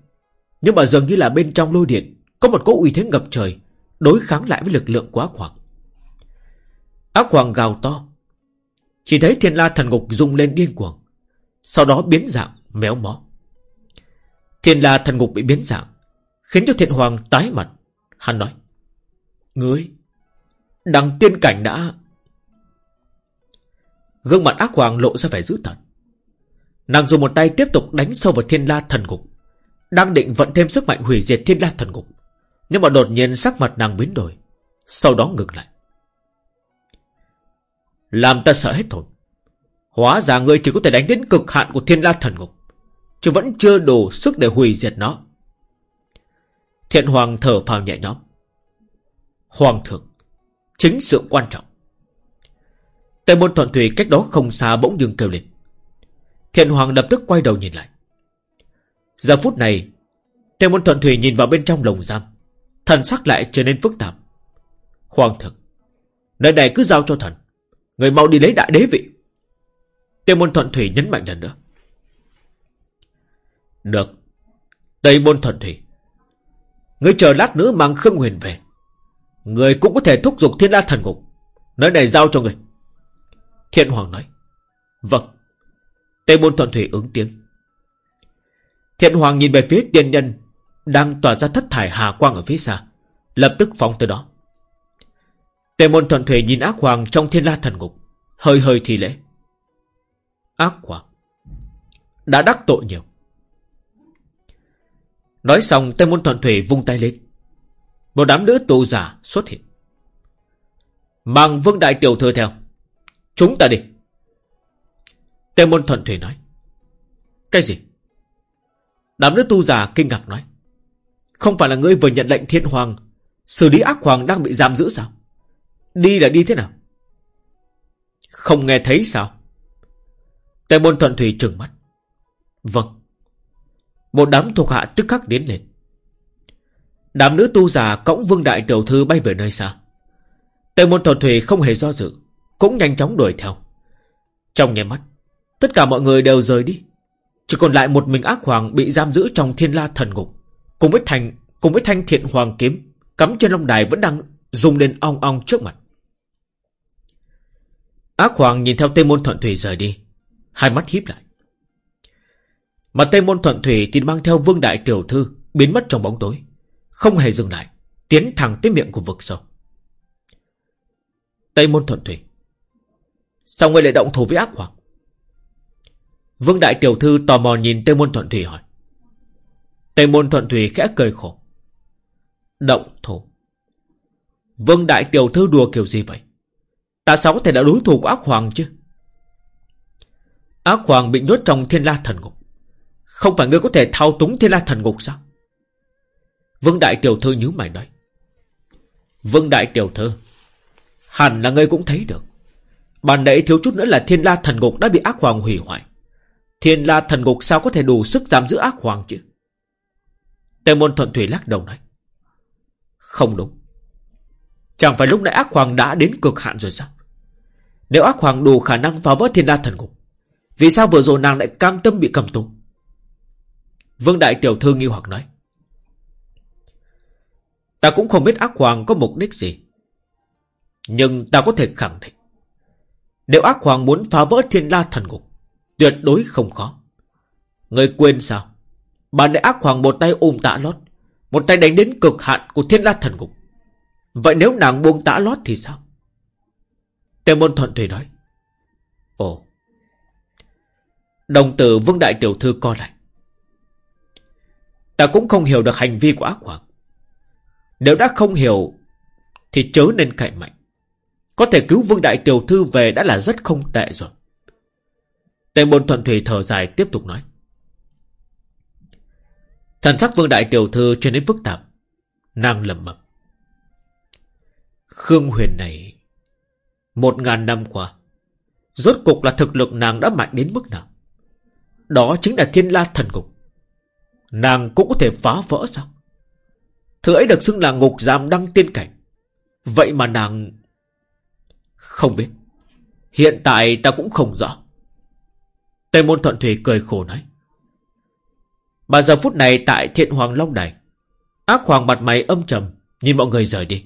A: Nhưng mà dường như là bên trong lôi điện có một cỗ uy thế ngập trời đối kháng lại với lực lượng của ác hoàng. Ác hoàng gào to. Chỉ thấy thiên la thần ngục rung lên điên cuồng. Sau đó biến dạng, méo mó. Thiên la thần ngục bị biến dạng. Khiến cho thiện hoàng tái mặt. Hắn nói. Ngươi. Đằng tiên cảnh đã... Gương mặt ác hoàng lộ ra vẻ dữ tợn. Nàng dùng một tay tiếp tục đánh sâu vào thiên la thần ngục. Đang định vận thêm sức mạnh hủy diệt thiên la thần ngục. Nhưng mà đột nhiên sắc mặt nàng biến đổi. Sau đó ngừng lại. Làm ta sợ hết hồn. Hóa ra ngươi chỉ có thể đánh đến cực hạn của thiên la thần ngục. Chứ vẫn chưa đủ sức để hủy diệt nó. Thiện hoàng thở phào nhẹ nhõm. Hoàng thượng. Chính sự quan trọng. Tề môn thuận thủy cách đó không xa bỗng dừng kêu lên. Thiện hoàng lập tức quay đầu nhìn lại. Giờ phút này, Tề môn thuận thủy nhìn vào bên trong lồng giam. Thần sắc lại trở nên phức tạp. Hoàng thượng, nơi này cứ giao cho thần. Người mau đi lấy đại đế vị. Tề môn thuận thủy nhấn mạnh lần nữa. Được. Tây môn thuận thủy. Người chờ lát nữa mang Khương Huyền về. Người cũng có thể thúc giục thiên la thần ngục. Nơi này giao cho người. Thiện Hoàng nói. Vâng. Tây môn thuận thủy ứng tiếng. Thiện Hoàng nhìn về phía tiên nhân đang tỏa ra thất thải hà quang ở phía xa. Lập tức phóng tới đó. Tề môn thuận thủy nhìn ác hoàng trong thiên la thần ngục. Hơi hơi thì lễ Ác hoàng Đã đắc tội nhiều Nói xong, Tây Môn Thuận Thủy vung tay lên. Một đám nữ tù giả xuất hiện. Mang vương đại tiểu thư theo. Chúng ta đi. Tây Môn Thuận Thủy nói. Cái gì? Đám nữ tu giả kinh ngạc nói. Không phải là ngươi vừa nhận lệnh thiên hoàng, Xử lý ác hoàng đang bị giam giữ sao? Đi là đi thế nào? Không nghe thấy sao? Tề môn thuận thủy trừng mắt. Vâng. Một đám thuộc hạ tức khắc đến lên. Đám nữ tu già cõng vương đại tiểu thư bay về nơi xa. Tề môn thuận thủy không hề do dự, Cũng nhanh chóng đuổi theo. Trong nháy mắt, Tất cả mọi người đều rời đi. Chỉ còn lại một mình ác hoàng bị giam giữ trong thiên la thần ngục, Cùng với thành, Cùng với thanh thiện hoàng kiếm, Cắm trên long đài vẫn đang dùng lên ong ong trước mặt. Ác hoàng nhìn theo tề Môn Thuận Thủy rời đi, Hai mắt híp lại. Mà Tây Môn Thuận Thủy thì mang theo Vương Đại Tiểu Thư Biến mất trong bóng tối. Không hề dừng lại, Tiến thẳng tới miệng của vực sâu. Tây Môn Thuận Thủy. Sao ngươi lại động thủ với ác hoàng Vương Đại Tiểu Thư tò mò nhìn Tây Môn Thuận Thủy hỏi. Tây Môn Thuận Thủy khẽ cười khổ. Động thủ. Vương Đại Tiểu Thư đùa kiểu gì vậy? Ta sao có thể là đối thủ của ác hoàng chứ? Ác hoàng bị nhốt trong thiên la thần ngục. Không phải ngươi có thể thao túng thiên la thần ngục sao? Vương Đại Tiểu Thư nhíu mày nói. Vương Đại Tiểu Thư, Hẳn là ngươi cũng thấy được. Bàn nãy thiếu chút nữa là thiên la thần ngục đã bị ác hoàng hủy hoại. Thiên la thần ngục sao có thể đủ sức giam giữ ác hoàng chứ? Tề môn thuận thủy lắc đầu nói. Không đúng. Chẳng phải lúc nãy ác hoàng đã đến cực hạn rồi sao? Nếu ác hoàng đủ khả năng phá vỡ thiên la thần ngục, Vì sao vừa rồi nàng lại cam tâm bị cầm tù? Vương đại tiểu thư nghi hoặc nói Ta cũng không biết ác hoàng có mục đích gì, Nhưng ta có thể khẳng định, Nếu ác hoàng muốn phá vỡ thiên la thần ngục, Tuyệt đối không khó Người quên sao Bà nãy ác hoàng một tay ôm tạ lót, Một tay đánh đến cực hạn của thiên la thần ngục Vậy nếu nàng buông tạ lót thì sao? Tề môn thuận thủy nói. Ồ. Đồng tử vương đại tiểu thư co lại. Ta cũng không hiểu được hành vi của ác hoàng. Nếu đã không hiểu, thì chớ nên cậy mạnh. Có thể cứu vương đại tiểu thư về đã là rất không tệ rồi. Tề môn thuận thủy thở dài tiếp tục nói. Thần sắc vương đại tiểu thư trở nên phức tạp. Nàng lầm mập. Khương Huyền này, Một ngàn năm qua, Rốt cục là thực lực nàng đã mạnh đến mức nào Đó chính là thiên la thần cục. Nàng cũng có thể phá vỡ sao? Thứ ấy được xưng là ngục giam đăng tiên cảnh. Vậy mà nàng Không biết. Hiện tại ta cũng không rõ. Tây môn thuận thủy cười khổ nói. Bà giờ phút này tại thiện hoàng long đài. Ác hoàng mặt mày âm trầm, Nhìn mọi người rời đi.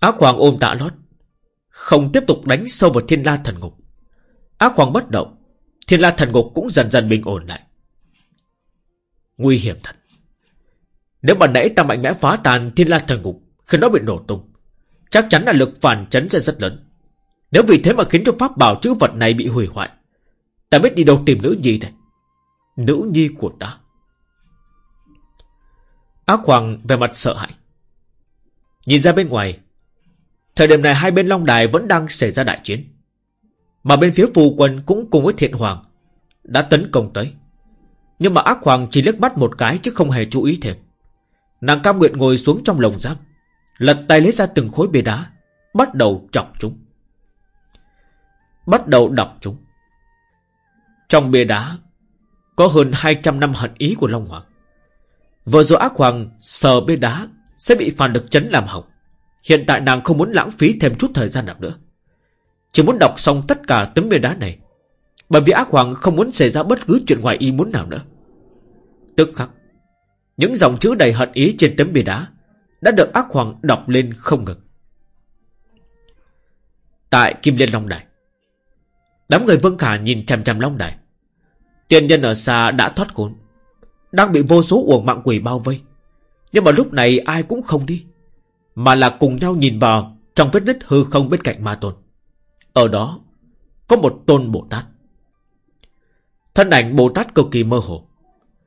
A: Ác hoàng ôm tạ lót, Không tiếp tục đánh sâu vào thiên la thần ngục. Ác hoàng bất động, Thiên la thần ngục cũng dần dần bình ổn lại. Nguy hiểm thật Nếu mà nãy ta mạnh mẽ phá tàn thiên la thần ngục, Khi nó bị nổ tung, Chắc chắn là lực phản chấn sẽ rất lớn Nếu vì thế mà khiến cho pháp bảo chữ vật này bị hủy hoại, Ta biết đi đâu tìm nữ nhi này? Nữ nhi của ta Ác hoàng về mặt sợ hãi Nhìn ra bên ngoài, Thời điểm này hai bên Long Đài vẫn đang xảy ra đại chiến. Mà bên phía phù quân cũng cùng với thiện hoàng đã tấn công tới. Nhưng mà ác hoàng chỉ liếc mắt một cái chứ không hề chú ý thêm. Nàng cam nguyện ngồi xuống trong lồng giam. Lật tay lấy ra từng khối bia đá. Bắt đầu chọc chúng. Bắt đầu đọc chúng. Trong bia đá, có hơn 200 năm hận ý của Long Hoàng. Vừa rồi ác hoàng sờ bia đá sẽ bị phản lực chấn làm hỏng. Hiện tại nàng không muốn lãng phí thêm chút thời gian nào nữa. Chỉ muốn đọc xong tất cả tấm bia đá này. Bởi vì ác hoàng không muốn xảy ra bất cứ chuyện ngoài ý muốn nào nữa. Tức khắc. Những dòng chữ đầy hận ý trên tấm bia đá đã được ác hoàng đọc lên không ngừng. Tại Kim Liên Long Đài. Đám người Vương Khả nhìn chằm chằm Long Đài. Tiền nhân ở xa đã thoát khốn. Đang bị vô số uổng mạng quỷ bao vây. Nhưng mà lúc này ai cũng không đi. Mà là cùng nhau nhìn vào Trong vết nứt hư không bên cạnh ma tôn Ở đó Có một tôn Bồ Tát Thân ảnh Bồ Tát cực kỳ mơ hồ,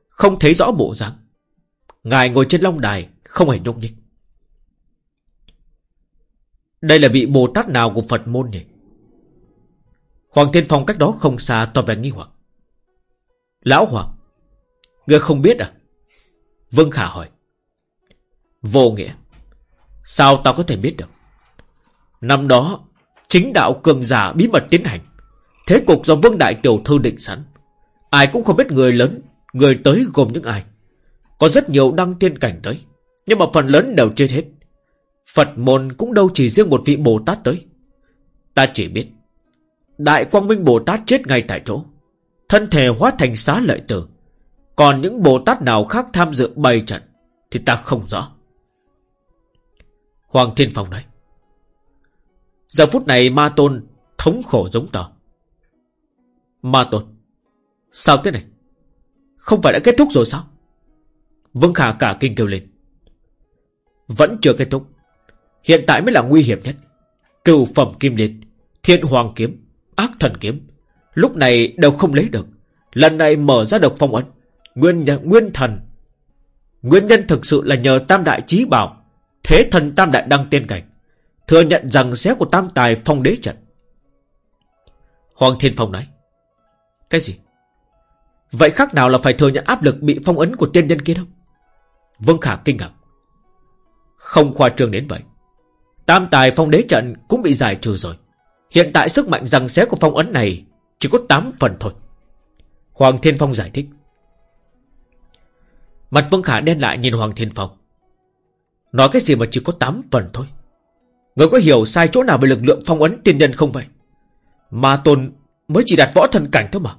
A: Không thấy rõ bộ dáng. Ngài ngồi trên long đài, Không hề nhúc nhích. Đây là vị Bồ Tát nào của Phật môn nhỉ? Hoàng Thiên Phong cách đó không xa tòa vẻ nghi hoặc. Lão Hoàng, Ngươi không biết à? Vương Khả hỏi. Vô nghĩa. Sao tao có thể biết được? Năm đó, Chính đạo cường giả bí mật tiến hành. Thế cục do Vương Đại Tiểu Thư định sẵn. Ai cũng không biết người lớn, Người tới gồm những ai. Có rất nhiều đăng tiên cảnh tới, Nhưng mà phần lớn đều chết hết. Phật môn cũng đâu chỉ riêng một vị Bồ Tát tới. Ta chỉ biết, Đại Quang Minh Bồ Tát chết ngay tại chỗ, Thân thể hóa thành xá lợi tử. Còn những Bồ Tát nào khác tham dự bày trận Thì ta không rõ. Hoàng Thiên Phong nói, Giờ phút này Ma Tôn thống khổ giống tờ. Ma Tôn Sao thế này? Không phải đã kết thúc rồi sao? Vương Khả cả kinh kêu lên. Vẫn chưa kết thúc. Hiện tại mới là nguy hiểm nhất. Cửu phẩm kim liên thiên hoàng kiếm Ác thần kiếm Lúc này đều không lấy được. Lần này mở ra độc phong ấn. Nguyên, nguyên thần. Nguyên nhân thực sự là nhờ tam đại trí bảo. Thế thần tam đại đăng tiên cảnh. Thừa nhận rằng xé của tam tài phong đế trận. Hoàng Thiên Phong nói Cái gì? Vậy khác nào là phải thừa nhận áp lực Bị phong ấn của tiên nhân kia đâu? Vương Khả kinh ngạc. Không khoa trương đến vậy. Tam tài phong đế trận cũng bị giải trừ rồi. Hiện tại sức mạnh rằng xé của phong ấn này Chỉ có 8 phần thôi. Hoàng Thiên Phong giải thích. Mặt Vương Khả đen lại nhìn Hoàng Thiên Phong. Nói cái gì mà chỉ có 8 phần thôi? Người có hiểu sai chỗ nào về lực lượng phong ấn tiên nhân không vậy? Ma Tôn mới chỉ đạt võ thần cảnh thôi mà.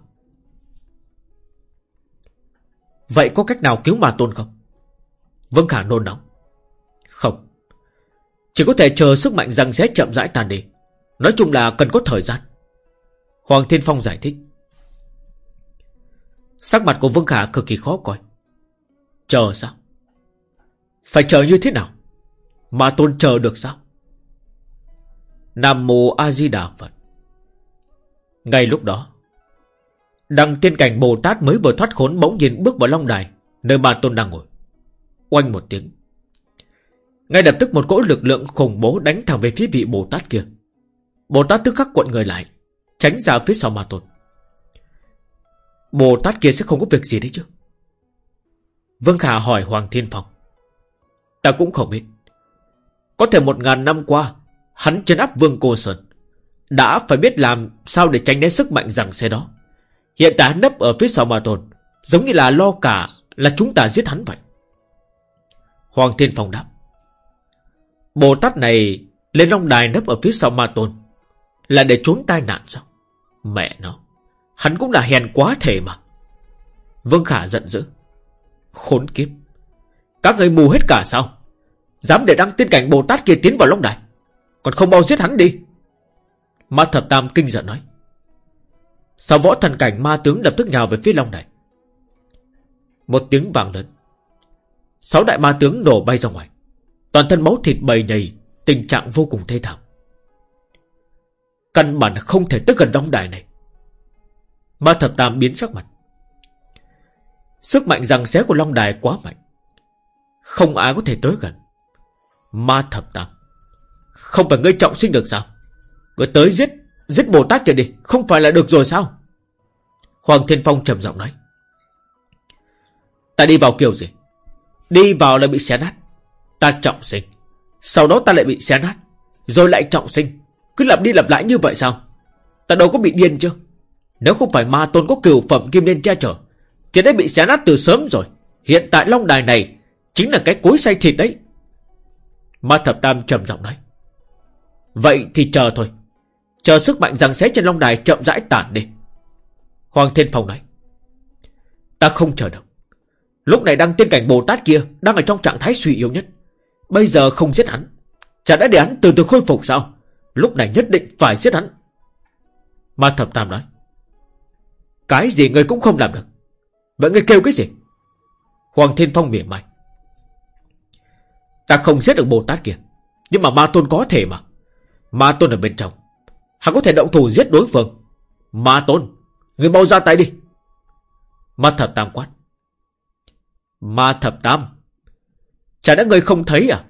A: Vậy có cách nào cứu Ma Tôn không? Vương Khả nôn nóng. Không. Chỉ có thể chờ sức mạnh răng rét chậm rãi tàn đi. Nói chung là cần có thời gian. Hoàng Thiên Phong giải thích. Sắc mặt của Vương Khả cực kỳ khó coi. Chờ sao? Phải chờ như thế nào? Mà tôn chờ được sao? Nam Mô A Di Đà Phật. Ngay lúc đó Đăng tiên cảnh Bồ Tát mới vừa thoát khốn bỗng nhiên bước vào long đài, Nơi bà Tôn đang ngồi. Oanh một tiếng. Ngay lập tức một cỗ lực lượng khủng bố đánh thẳng về phía vị Bồ Tát kia. Bồ Tát tức khắc cuộn người lại, Tránh ra phía sau Ma Tôn. Bồ Tát kia sẽ không có việc gì đấy chứ? Vương Khả hỏi Hoàng Thiên Phong. Ta cũng không biết. Có thể một ngàn năm qua, Hắn chân áp Vương Cô Sơn, Đã phải biết làm sao để tránh né sức mạnh rằng xe đó. Hiện tại hắn nấp ở phía sau Ma Tôn Giống như là lo cả Là chúng ta giết hắn vậy. Hoàng Thiên Phong đáp. Bồ Tát này lên long đài nấp ở phía sau Ma Tôn, Là để trốn tai nạn sao? Mẹ nó, Hắn cũng là hèn quá thể mà. Vương Khả giận dữ. Khốn kiếp, Các người mù hết cả sao? Dám để đăng tiên cảnh Bồ Tát kia tiến vào long đài, Còn không bao giết hắn đi. Ma thập tam kinh giận nói. Sau võ thần cảnh ma tướng lập tức nhào về phía long đài Một tiếng vàng lớn. Sáu đại ma tướng nổ bay ra ngoài. Toàn thân máu thịt bầy nhầy, Tình trạng vô cùng thê thảm. Căn bản không thể tới gần long đài này. Ma thập tam biến sắc mặt. Sức mạnh rằng xé của long đài quá mạnh. Không ai có thể tới gần. Ma thập tam. Không phải ngươi trọng sinh được sao? Ngươi tới giết Giết Bồ Tát kia đi, Không phải là được rồi sao? Hoàng Thiên Phong trầm giọng nói. Ta đi vào kiểu gì? Đi vào là bị xé nát. Ta trọng sinh. Sau đó ta lại bị xé nát, Rồi lại trọng sinh. Cứ lặp đi lặp lại như vậy sao? Ta đâu có bị điên chứ? Nếu không phải ma tôn có cửu phẩm kim nên che chở, Thì đã bị xé nát từ sớm rồi. Hiện tại long đài này Chính là cái cối xay thịt đấy. Ma thập tam trầm giọng nói. Vậy thì chờ thôi. Chờ sức mạnh rằng xé trên long đài chậm rãi tản đi. Hoàng Thiên Phong nói, Ta không chờ được. Lúc này đang tiên cảnh Bồ Tát kia Đang ở trong trạng thái suy yếu nhất. Bây giờ không giết hắn, Chả đã để hắn từ từ khôi phục sao? Lúc này nhất định phải giết hắn. Ma thập tam nói, Cái gì người cũng không làm được. Vậy người kêu cái gì? Hoàng Thiên Phong mỉa mai, Ta không giết được Bồ Tát kia, Nhưng mà Ma Tôn có thể mà. Ma Tôn ở bên trong Hắn có thể động thủ giết đối phương. Ma tôn, Người mau ra tay đi. Ma thập tam quát. Ma thập tam, Chả đã người không thấy à?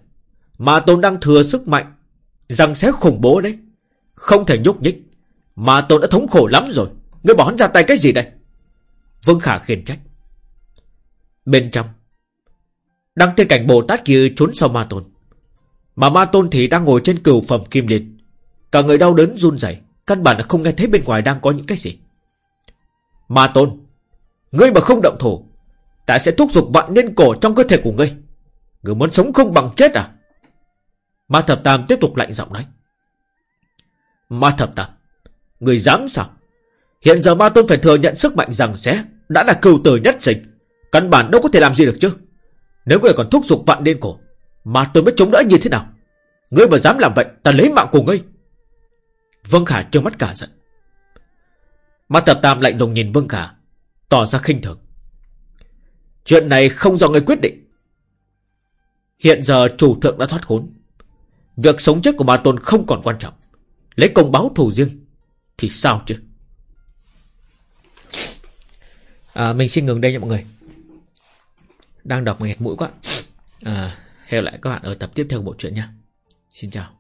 A: Ma tôn đang thừa sức mạnh Rằng sẽ khủng bố đấy. Không thể nhúc nhích. Ma tôn đã thống khổ lắm rồi. Người bỏ hắn ra tay cái gì đây? Vương Khả khiển trách. Bên trong, Đăng thấy cảnh Bồ Tát kia trốn sau ma tôn. Mà ma tôn thì đang ngồi trên cửu phẩm kim liệt Cả người đau đớn run rẩy, Căn bản là không nghe thấy bên ngoài đang có những cái gì. Ma tôn, Ngươi mà không động thủ, Ta sẽ thúc giục vạn niên cổ trong cơ thể của ngươi. Ngươi muốn sống không bằng chết à? Ma thập tam tiếp tục lạnh giọng nói. Ma thập tam, Ngươi dám sao? Hiện giờ ma tôn phải thừa nhận sức mạnh rằng sẽ Đã là cừu tử nhất dịch Căn bản đâu có thể làm gì được chứ. Nếu ngươi còn thúc giục vạn niên cổ, Ma tôn mới chống đỡ như thế nào? Ngươi mà dám làm vậy, ta lấy mạng của ngươi. Vương Khả trợn mắt cả giận. Mắt thập tam lạnh lùng nhìn Vương Khả Tỏ ra khinh thường. Chuyện này không do người quyết định. Hiện giờ chủ thượng đã thoát khốn. Việc sống chết của bà Tôn không còn quan trọng. Lấy công báo thù riêng Thì sao chứ? À, Mình xin ngừng đây nha mọi người. Đang đọc nghẹt mũi quá. À, Hẹn lại các bạn ở tập tiếp theo của bộ truyện nha. Xin chào.